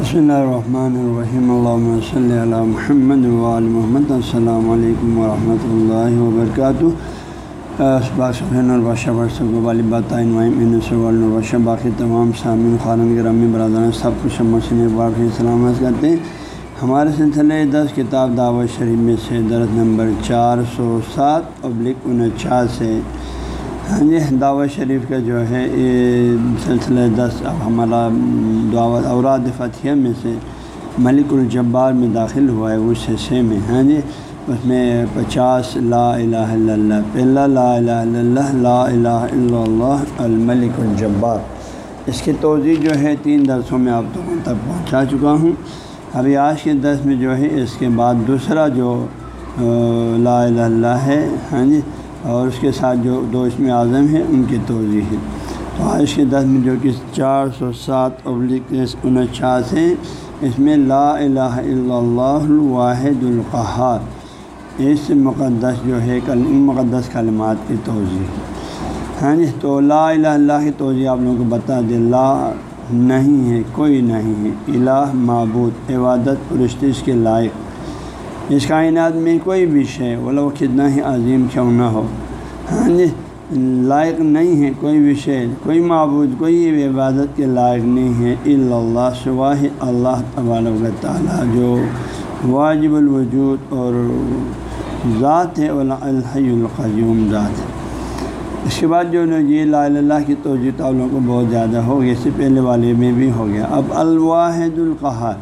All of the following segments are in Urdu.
بسم اللہ الرحمن الرحیم اللہ صلی علی محمد وعلی محمد السلام علیکم ورحمۃ اللہ وبرکاتہ اسباقین الباشہ الباشہ باقی تمام سامعین خارن گرامی برادران سب کچھ مسئلہ باقی سلامت کرتے ہیں ہمارے سلسلے دس کتاب دعوت شریف میں سے درد نمبر چار سو سات ابلک انچاس ہے ہاں جی دعوت شریف کا جو ہے، یہ سلسلہ دس اب ہمارا دعوت اوراد فتح میں سے ملک الجبار میں داخل ہوا ہے، اس حصے میں۔ ہاں جی اس میں پچاس لا الہ الا اللہ، پہلا لا الہ الا اللہ، لا الہ الا اللہ، الملک الجبار۔ اس کی توضیع جو ہے، تین درسوں میں آپ لوگوں تک پہنچا چکا ہوں۔ ابھی آج کے دس میں جو ہے، اس کے بعد دوسرا جو لا الہ اللہ ہے ہاں جی اور اس کے ساتھ جو دو اسم اعظم ہیں، ان کی توضیع ہے۔ تو آج کے دس میں جو کہ چار سو سات ابلک انچاس ہیں، اس میں لا الہ الا اللہ الواحد القحار اس مقدس جو ہے، کل مقدس کلمات کی توضیع ہاں جی یعنی تو لا الہ اللہ کی توضیع آپ لوگوں کو بتا دے لا نہیں ہے، کوئی نہیں ہے۔ الہ، معبود، عبادت پرستش کے لائق۔ اس کائنات میں کوئی بھی شے بولو وہ کتنا ہی عظیم کیوں نہ ہو۔ ہاں جی لائق نہیں ہے کوئی بھی شے، کوئی معبود، کوئی عبادت کے لائق نہیں ہے اللہ سواہ اللہ تبارک تعالیٰ، جو واجب الوجود اور ذات ہے الحی القیوم ذات ہے۔ اس کے بعد جو یہ لا اللہ کی توجہ تعلق کو بہت زیادہ ہو گیا، اس سے پہلے والے میں بھی ہو گیا۔ اب الواحد القحار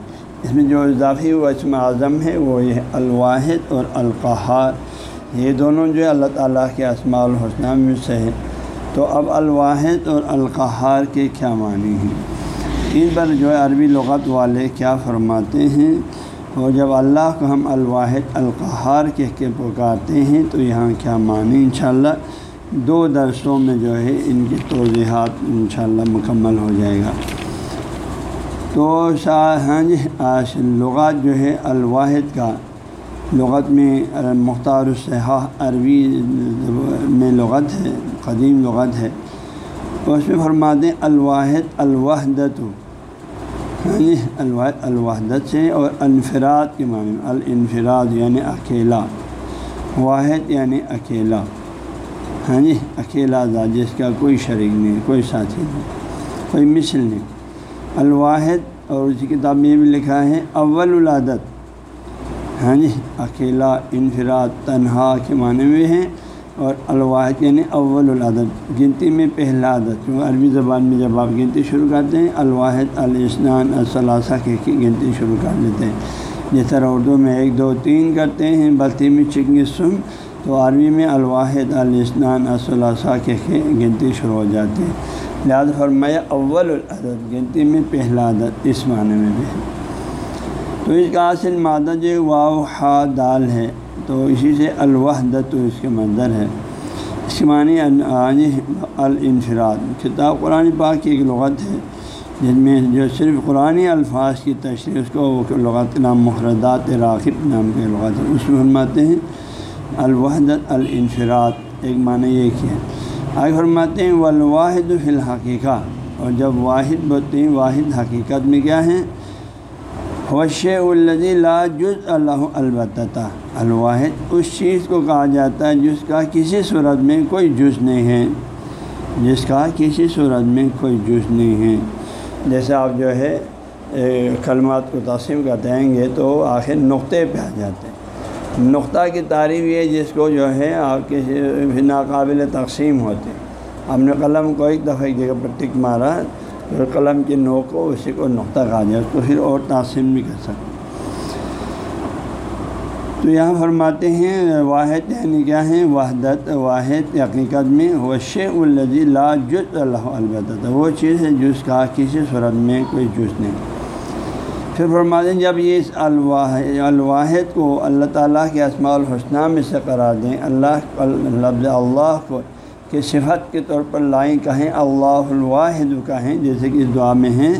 اس میں جو اضافی و اسم اعظم ہے، وہ یہ الواحد اور القحار یہ دونوں جو ہے اللہ تعالیٰ کے اسماع الحسنہ میں سے ہے تو اب الواحد اور القحار کے کیا معنی ہیں؟ ان پر جو ہے عربی لغت والے کیا فرماتے ہیں؟ اور جب اللہ کو ہم الواحد القحار کہہ کے پکارتے ہیں، تو یہاں کیا معنی؟ انشاءاللہ دو درسوں میں جو ہے ان کی توضیحات انشاءاللہ مکمل ہو جائے گا۔ تو ہاں جی لغات جو ہے الواحد کا لغت میں مختار الصحاح عربی میں لغت ہے، قدیم لغت ہے۔ اس میں فرماتے ہیں الواحد الوحدت۔ ہاں جی الواحد الوحدت سے اور انفراد کے معنی الانفراد یعنی اکیلا۔ واحد یعنی اکیلا۔ ہاں جی اکیلا ذات جس کا کوئی شریک نہیں، کوئی ساتھی نہیں، کوئی مثل نہیں۔ الواحد اور اسی کتاب میں بھی لکھا ہے، اول العادت۔ ہاں جی اکیلا، انفراد، تنہا کے معنی میں ہیں اور الواحد یعنی اول العادت۔ گنتی میں پہلا عادت کیونکہ عربی زبان میں جب آپ گنتی شروع کرتے ہیں، الواحد الاسنان الثلاثہ کے گنتی شروع کر لیتے ہیں۔ جس طرح اردو میں ایک، دو، تین کرتے ہیں، بلتی میں چنگ سم، تو عربی میں الواحد الاسنان الثلاثہ کے گنتی شروع ہو جاتی ہے لہٰذا فرمایا، اول العدد گنتی میں پہلا عدد اس معنی میں بھی ہے۔ تو اس کا اصل مادہ جو واؤ ہا دال ہے۔ تو اسی سے الوحدت تو اس کے منظر ہے۔ اس کے معنی الانفراد۔ کتاب قرآن پاک کی ایک لغت ہے، جن میں جو صرف قرآن الفاظ کی تشریح، اس کو وہ لغت نام محردات راغب نام کے لغت ہے۔ اس میں فرماتے ہیں الوحدت الانفراد۔ ایک معنی یہ کیا آگے فرماتے ہیں، والواحد فی الحقیقہ۔ اور جب واحد بولتے ہیں، واحد حقیقت میں کیا ہیں وش الدی لا جز اللہ البتہ الواحد اس چیز کو کہا جاتا ہے جس کا کسی صورت میں کوئی جز نہیں ہے۔ جس کا کسی صورت میں کوئی جز نہیں ہے۔ جیسے آپ جو ہے کلمات کو تقسیم کرتے گے تو آخر نقطے پہ آ جاتے ہیں۔ نقطہ کی تعریف یہ جس کو جو ہے آپ کے ناقابل تقسیم ہوتے ہم نے قلم کو ایک دفعہ ایک جگہ پر ٹک مارا، پھر قلم کی نوک کو اسی کو نقطہ کہا جائے، اس کو پھر اور تقسیم بھی کر سکتے تو یہاں فرماتے ہیں واحد یعنی کیا ہیں؟ وحدت، واحد حقیقت میں وش الزی لا جز اللہ البتہ وہ چیز ہے جس کا کسی صورت میں کوئی جز نہیں۔ پھر فرماتے ہیں، جب یہ اس الواحد الواحد کو اللہ تعالیٰ کے اسماع الحسنہ میں سے قرار دیں، اللہ، لفظ اللہ کو کہ صفت کے طور پر لائیں، کہیں اللہ الواحد کہیں، جیسے کہ اس دعا میں ہیں،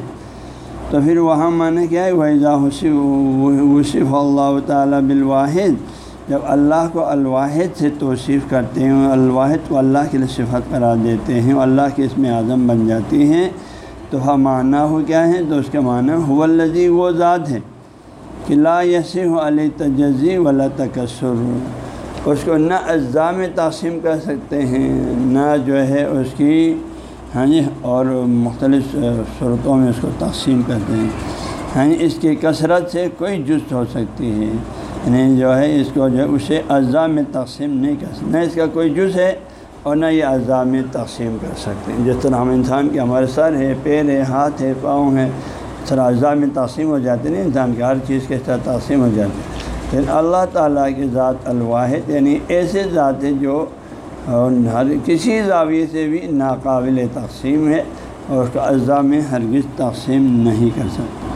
تو پھر وہاں معنی کیا ہے؟ وحضا وصف اللہ تعالیٰ بالواحد جب اللہ کو الواحد سے توصیف کرتے ہیں، الواحد کو اللہ کے لیے صفت قرار دیتے ہیں، اللہ کے اس میں اعظم بن جاتی ہیں تو ہاں معنی ہو کیا ہے تو اس کا معنی ہو الزی وہ ذات ہے کہ لا یسی ہو علی تجزی ولا تکسر۔ اس کو نہ اجزاء میں تقسیم کر سکتے ہیں، نہ جو ہے اس کی ہاں جی اور مختلف صورتوں میں اس کو تقسیم کرتے ہیں۔ ہاں جی اس کی کثرت سے کوئی جست ہو سکتی ہے۔ یعنی جو ہے اس کو جو ہے اسے اجزاء میں تقسیم نہیں کر سکتے، نہ اس کا کوئی جز ہے اور نہ یہ اجزاء میں تقسیم کر سکتے ہیں۔ جس طرح ہم انسان کے ہمارے سر ہے پیر ہے ہاتھ ہے پاؤں ہے سر اجزاء میں تقسیم ہو جاتے ہیں، انسان کے ہر چیز کے ساتھ تقسیم ہو جاتے ہیں۔ لیکن اللہ تعالیٰ کی ذات الواحد یعنی ایسے ذات ہے جو ہر کسی زاویے سے بھی ناقابل تقسیم ہے اور اس کا اجزاء میں ہرگز تقسیم نہیں کر سکتا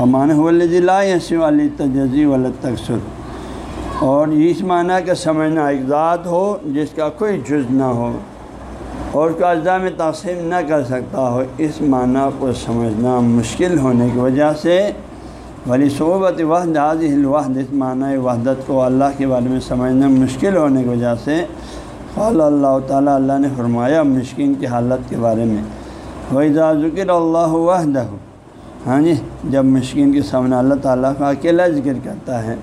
ہمانہ لا یسو علی تجزی ولی تقسر اور اس معنی کا سمجھنا ایک ذات ہو جس کا کوئی جز نہ ہو اور اس کا اجزاء میں تقسیم نہ کر سکتا ہو، اس معنی کو سمجھنا مشکل ہونے کی وجہ سے۔ ولی صحبت وحد حاضی الوحد، اس معنی وحدت کو اللہ کے بارے میں سمجھنا مشکل ہونے کی وجہ سے۔ قال اللہ تعالیٰ، اللہ نے فرمایا مشکین کی حالت کے بارے میں۔ وہی ذکر اللہ وحدہ ہاں جی جب مشکین کے سامنے اللہ تعالیٰ کا اکیلا ذکر کرتا ہے۔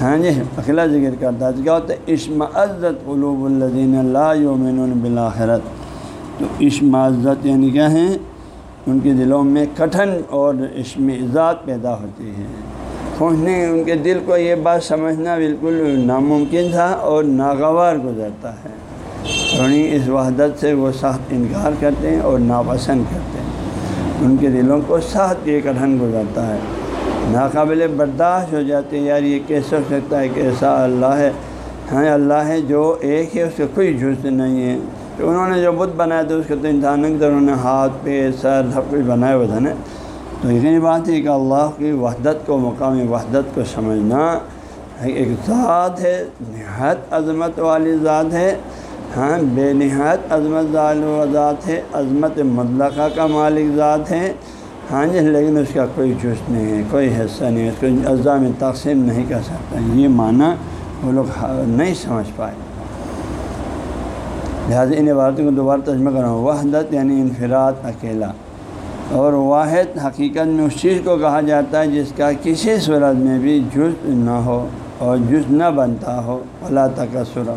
ہاں جی اکیلا ذکر کرتا ہے۔ تو کیا ہوتا ہے عشم عزت قلوب الدین اللہ یومن بلاخرت تو عشم عزت یعنی کیا ہیں ان کے دلوں میں کٹھن اور عشم ذات پیدا ہوتی ہے پہنچنے ان کے دل کو یہ بات سمجھنا بالکل ناممکن تھا اور ناگوار گزرتا ہے۔ یعنی اس وحدت سے وہ سخت انکار کرتے ہیں اور ناپسند کرتے ہیں۔ ان کے دلوں کو سخت یہ کٹھن گزرتا ہے۔ ناقابل برداشت ہو جاتے ہیں، یار، یہ کیسے ہو سکتا ہے کہ ایسا اللہ ہے؟ ہاں اللہ ہے جو ایک ہے، اس کا کوئی جھوس نہیں ہے۔ تو انہوں نے جو بدھ بنایا تھا، اس کے تو انسانوں کی طرح انہوں نے ہاتھ پہ سر، سب کچھ بنایا ہوا تھا نا، تو یقینی بات ہے کہ اللہ کی وحدت کو، مقامی وحدت کو سمجھنا ایک ذات ہے، نہایت عظمت والی ذات ہے۔ ہاں بے نہایت عظمت ذات ہے، عظمت مطلقہ کا مالک ذات ہے۔ ہاں جی لیکن اس کا کوئی جز نہیں ہے، کوئی حصہ نہیں ہے، اس کو اجزاء میں تقسیم نہیں کر سکتا۔ یہ معنی وہ لوگ نہیں سمجھ پائے۔ لہٰذا ان عبارتوں کو دوبارہ تجمہ کروں وحدت یعنی انفراد اکیلا۔ اور واحد حقیقت میں اس چیز کو کہا جاتا ہے جس کا کسی صورت میں بھی جز نہ ہو اور جز نہ بنتا ہو۔ اللہ تکسر۔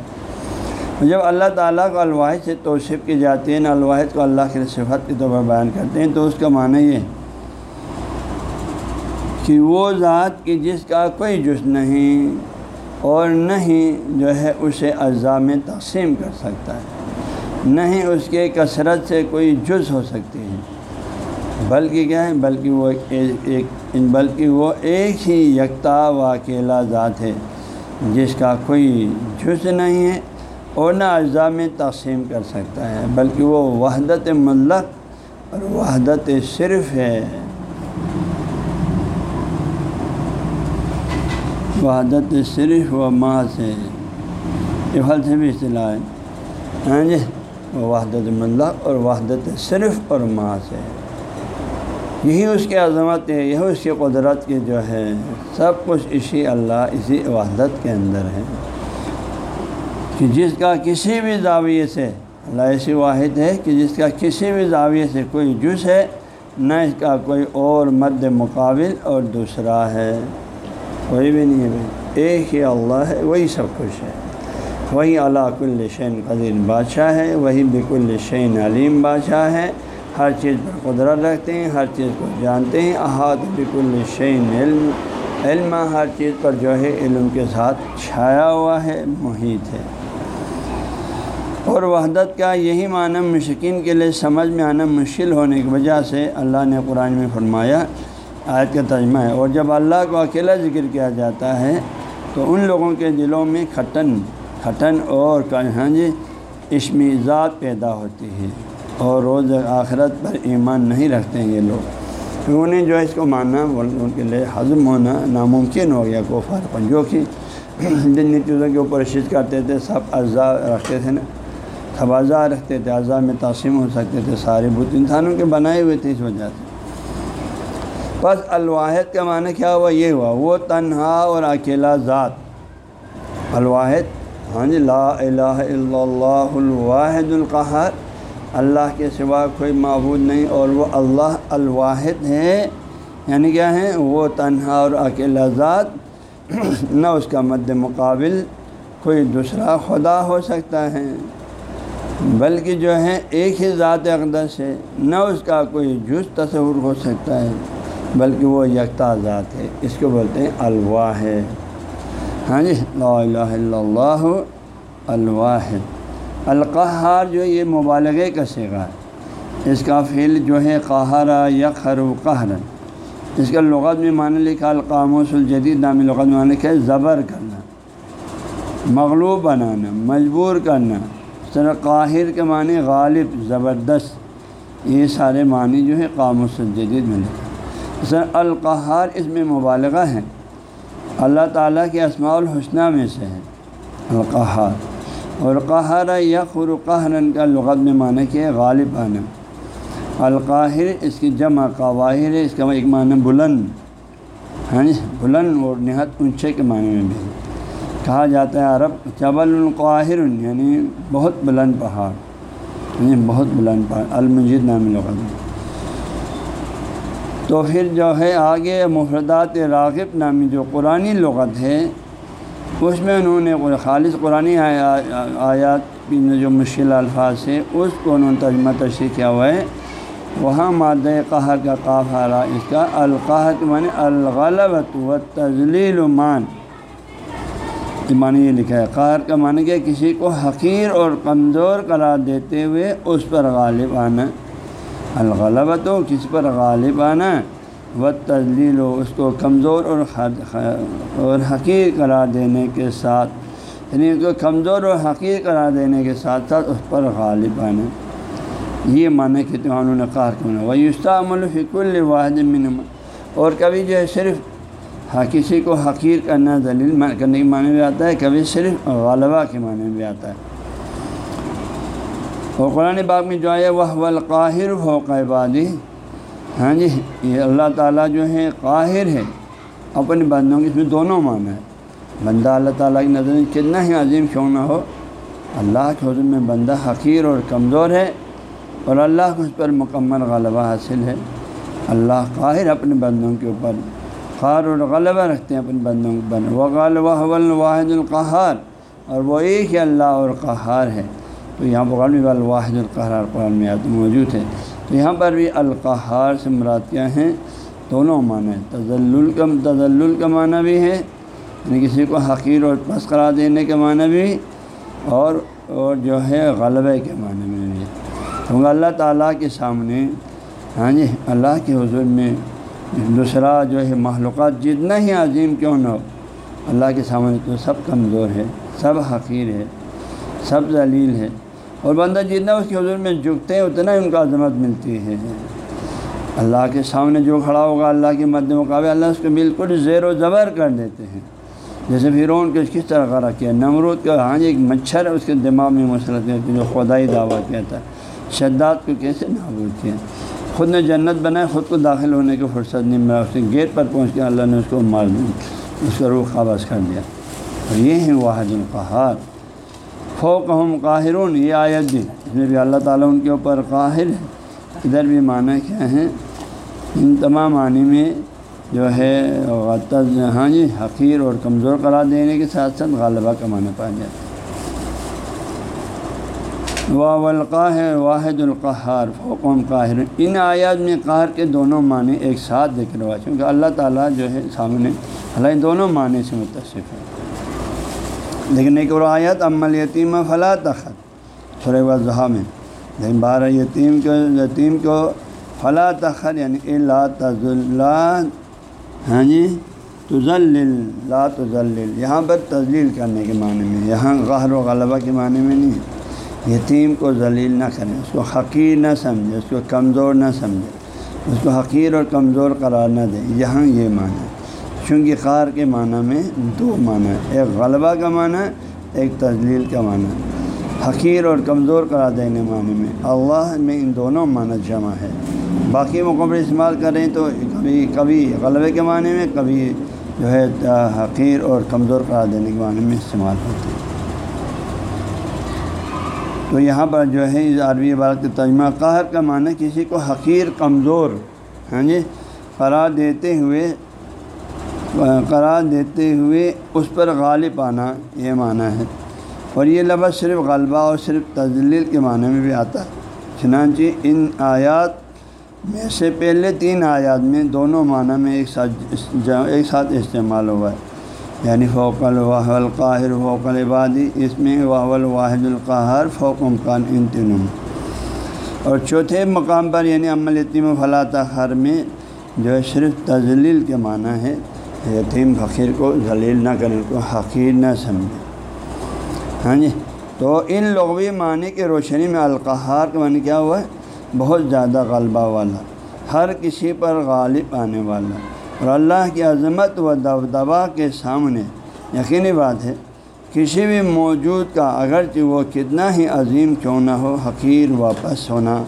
جب اللہ تعالیٰ کو الواحد سے توصیف کی جاتی ہے نا الواحد کو اللہ کے صفت کے طور پر بیان کرتے ہیں، تو اس کا معنی یہ ہے۔ کہ وہ ذات کی جس کا کوئی جز نہیں اور نہیں جو ہے اسے اجزاء میں تقسیم کر سکتا ہے۔ نہیں اس کے کثرت سے کوئی جز ہو سکتی ہے بلکہ کیا ہے؟ بلکہ وہ ایک، بلکہ وہ ایک ہی یکتا و اکیلا ذات ہے جس کا کوئی جز نہیں ہے اور نہ اجزاء میں تقسیم کر سکتا ہے، بلکہ وہ وحدت ملک اور وحدت صرف ہے۔ وحدت صرف و محض ہے۔ یہ پھل سے بھی اصطلاح ہے۔ ہاں جی وحدت ملک اور وحدت صرف اور محض ہے۔ یہی اس کی عظمت ہے، یہی اس کی قدرت کی جو ہے، سب کچھ اسی اللہ، اسی وحدت کے اندر ہے۔ کہ جس کا کسی بھی زاویے سے، اللہ ایسی واحد ہے کہ جس کا کسی بھی زاویے سے کوئی جز ہے، نہ اس کا کوئی اور مد مقابل اور دوسرا ہے۔ کوئی بھی نہیں ہے بھائی۔ ایک ہی اللہ ہے، وہی سب کچھ ہے۔ وہی اللہ کل شین قدیر بادشاہ ہے، وہی بکل شین علیم بادشاہ ہے۔ ہر چیز پر قدرت رکھتے ہیں، ہر چیز کو جانتے ہیں۔ احاط بکل شین علم علم ہر چیز پر جو ہے علم کے ساتھ چھایا ہوا ہے، محیط ہے۔ اور وحدت کا یہی معنی مشکین کے لیے سمجھ میں آنا مشکل ہونے کی وجہ سے اللہ نے قرآن میں فرمایا آیت کا ترجمہ ہے۔ اور جب اللہ کو اکیلا ذکر کیا جاتا ہے، تو ان لوگوں کے دلوں میں کھٹن کھٹن اور ہاں جی عشمی پیدا ہوتی ہے اور روز آخرت پر ایمان نہیں رکھتے ہیں یہ لوگ۔ انہیں جو ہے اس کو ماننا، ان کے لیے حضم ہونا ناممکن ہو گیا کو فرق جو کہ جن چیزوں کے اوپر شد کرتے تھے، سب اجزاء رکھتے تھے نا۔ توازہ رکھتے تھے، اعضاء میں تقسیم ہو سکتے تھے سارے بت انسانوں کے بنائے ہوئے تھے اس وجہ سے۔ بس الواحد کا معنی کیا ہوا؟ یہ ہوا، وہ تنہا اور اکیلا ذات۔ الواحد ہاں جی لا الہ الا اللہ الواحد القحر اللہ کے سوا کوئی معبود نہیں اور وہ اللہ الواحد ہے۔ یعنی کیا ہے؟ وہ تنہا اور اکیلا ذات۔ نہ اس کا مد مقابل کوئی دوسرا خدا ہو سکتا ہے، بلکہ جو ہے ایک ہی ذات اقدس ہے۔ نہ اس کا کوئی جز تصور ہو سکتا ہے۔ بلکہ وہ یکتا ذات ہے۔ اس کو بولتے ہیں الواح ہے ہاں جی؟ لا الہ الا اللہ الواحد۔ القحار جو یہ مبالغے کا سگا ہے۔ اس کا فعل جو ہے قہرا یقر و قہرن اس کا لغت میں معنی لکھا القاموس الجدید، نامی لغت میں معنی لکھا ہے زبر کرنا۔ مغلوب بنانا، مجبور کرنا۔ طرح قاہر کے معنی غالب، زبردست۔ یہ سارے معنی جو ہے قاموس الجدید میں لکھا سر القحار اس میں مبالغہ ہے اللہ تعالیٰ کے اسماع الحسنہ میں سے ہے القحار اور قہر یقر قہرن کا لغت میں معنی کہ غالب آنا القاہر اس کی جمع قواہر ہے، اس کا ایک معنی بلند۔ ہاں جی بلند اور نہایت اونچے کے معنی میں بھی۔ کہا جاتا ہے عرب، جبل القاہر یعنی بہت بلند پہاڑ۔ یعنی بہت بلند پہاڑ، المجید نامی لغت میں۔ تو پھر جو ہے آگے مفردات راغب نامی جو قرآن لغت ہے، اس میں انہوں نے خالص قرآن آیات جو مشکل الفاظ ہے اس کو انہوں نے ترجمہ تشریح کیا ہوا ہے۔ وہاں مادہ قہر کا قاف آ رہا اس کا القاحت معنی الغلبت و تزلیل مان۔ معنی یہ لکھا ہے، قہر کا معنی کہ کسی کو حقیر اور کمزور قرار دیتے ہوئے اس پر غالب آنا۔ الغلبت ہو کس پر غالب آنا و تزلیل ہو اس کو کمزور اور اور حقیر قرار دینے کے ساتھ یعنی اس کو کمزور اور حقیر قرار دینے کے ساتھ ساتھ اس پر غالب آنا یہ معنی کہ انہوں نے قہر کیوں وہ یوستعمل الفق الواحد من اور کبھی جو ہے صرف کسی کو حقیر کرنا دلیل کرنے کے معنی بھی آتا ہے، کبھی صرف غالبہ کے معنی میں بھی آتا ہے۔ اور قرآن باغ میں جو ہے وہ القاہر ہو قیبادی ہاں جی یہ اللہ تعالیٰ جو ہے قاہر ہے اپنے بندوں کی اس میں دونوں معنی ہے۔ بندہ اللہ تعالیٰ کی نظر میں کتنا ہی عظیم کیوں نہ ہو، اللہ کے حضور میں بندہ حقیر اور کمزور ہے اور اللہ کو اس پر مکمل غلبہ حاصل ہے۔ اللہ قاہر اپنے بندوں کے اوپر خار اور غلبہ رکھتے ہیں اپنے بندوں کے اوپر۔ وہ غالبہ واحد القحار اور وہ ایک ہی اللہ اور قہار ہے۔ تو یہاں پر غالب الواحد القحار قرآن میں موجود ہے۔ تو یہاں پر بھی القحار سے مراد کیا ہیں، دونوں معنی تزل کا تزل کا معنی بھی ہے یعنی کسی کو حقیر اور پس قرار دینے کے معنی بھی، اور اور جو ہے غلبہ کے معنی میں بھی۔ کیونکہ اللہ تعالیٰ کے سامنے ہاں جی اللہ کے حضور میں دوسرا جو ہے معلومات جتنا ہی عظیم کیوں نہ ہو، اللہ کے سامنے تو سب کمزور ہے، سب حقیر ہے، سب ذلیل ہے۔ اور بندہ جتنا اس کے حضور میں جھکتے ہیں، اتنا ہی ان کا عظمت ملتی ہے۔ اللہ کے سامنے جو کھڑا ہوگا، اللہ کے مد مقابلے، اللہ اس کو بالکل زیر و زبر کر دیتے ہیں۔ جیسے فرعون کو کس طرح غرق کیا؟ نمرود کا ہاں ایک مچھر اس کے دماغ میں مسلط کرتی جو خدائی دعویٰ کیا تھا۔ شداد کو کیسے نابود کیا؟ خود نے جنت بنائے خود کو داخل ہونے کی فرصت نہیں ملا اس کے گیٹ پر پہنچ کے اللہ نے اس کو مار دیا، اس کا روح قابض کر دیا۔ اور یہ ہیں واحد القحار فوق ہم قاہرون، یہ آیت بھی اس میں بھی اللہ تعالیٰ ان کے اوپر قاہر ہے، ادھر بھی معنی کیا ہیں ان تمام معنی میں جو ہے ہاں جی حقیر اور کمزور قرار دینے کے ساتھ ساتھ غالبہ کا معنی پایا جاتا ہے۔ وا واحد القحار فوقم قاہر ان آیات میں قہر کے دونوں معنی ایک ساتھ ذکر ہوا، چونکہ اللہ تعالیٰ جو ہے سامنے، اللہ دونوں معنی سے متصف ہے۔ لیکن ایک اور آیت عمل یتیم فلاں تخت تھوڑے وضحا میں۔ لیکن بارہ یتیم کو یتیم کو فلاں تخت یعنی لا تضل ہاں جی تزل لا تزل یہاں پر تزلیل کرنے کے معنی میں، یہاں غہر و غلبہ کے معنی میں نہیں۔ ہے یتیم کو ذلیل نہ کریں، اس کو حقیر نہ سمجھے اس کو کمزور نہ سمجھے اس کو حقیر اور کمزور قرار نہ دیں۔ یہاں یہ معنی چونکہ خار کے معنی میں دو معنی ایک غلبہ کا معنی ایک تجلیل کا معنی حقیر اور کمزور قرار دینے معنی میں اللہ میں ان دونوں معنی جمع ہے باقی موقعوں پر استعمال کریں تو کبھی کبھی غلبے کے معنی میں، کبھی جو ہے، حقیر اور کمزور قرار دینے کے معنی میں استعمال ہوتے ہیں۔ تو یہاں پر جو ہے، اس عربی عبارت کا ترجمہ قہر کا معنی کسی کو حقیر، کمزور ہاں جی قرار دیتے ہوئے قرار دیتے ہوئے اس پر غالب آنا یہ معنی ہے۔ اور یہ لفظ صرف غلبہ اور صرف تجلیل کے معنی میں بھی آتا ہے۔ چنانچہ ان آیات میں سے پہلے تین آیات میں دونوں معنی میں ایک ساتھ ایک ساتھ استعمال ہوا ہے۔ یعنی فوق الواح القاہر، فوق العبادی، اس میں واہ الواحد القاہر، فوق امکان ان تینوں اور چوتھے مقام پر یعنی عمل یتیم و فلاح خر میں، جو ہے صرف تجلیل کے معنی ہے۔ یتیم فقیر کو ذلیل نہ کریں کو حقیر نہ سمجھیں۔ ہاں جی؟ تو ان لغوی معنی کے روشنی میں القحار کا معنی کیا ہوا ہے؟ بہت زیادہ غلبہ والا، ہر کسی پر غالب آنے والا۔ اور اللہ کی عظمت و دبدبا کے سامنے، یقینی بات ہے، کسی بھی موجود کا اگرچہ وہ کتنا ہی عظیم کیوں نہ ہو، حقیر واپس ہونا۔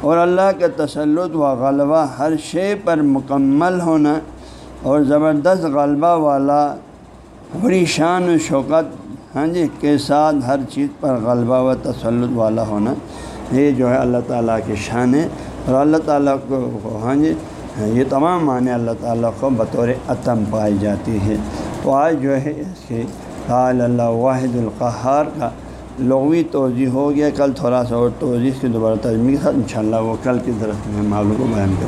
اور اللہ کا تسلط و غلبہ ہر شے پر مکمل ہونا اور زبردست غلبہ والا، بڑی شان و شوکت ہاں جی کے ساتھ ہر چیز پر غلبہ و تسلط والا ہونا، یہ جو ہے اللہ تعالیٰ کی شان ہے۔ اور اللہ تعالیٰ کو ہاں جی یہ تمام معنی اللہ تعالیٰ کو بطور عتم پائی جاتی ہے۔ تو آج جو ہے، اس کے قال اللہ واحد القحار کا لغوی توضیع ہو گیا۔ کل تھوڑا سا اور توضیع کی دوبارہ تجمی کے ساتھ ان وہ کل کی طرف میں معلوم کو بیان کروں۔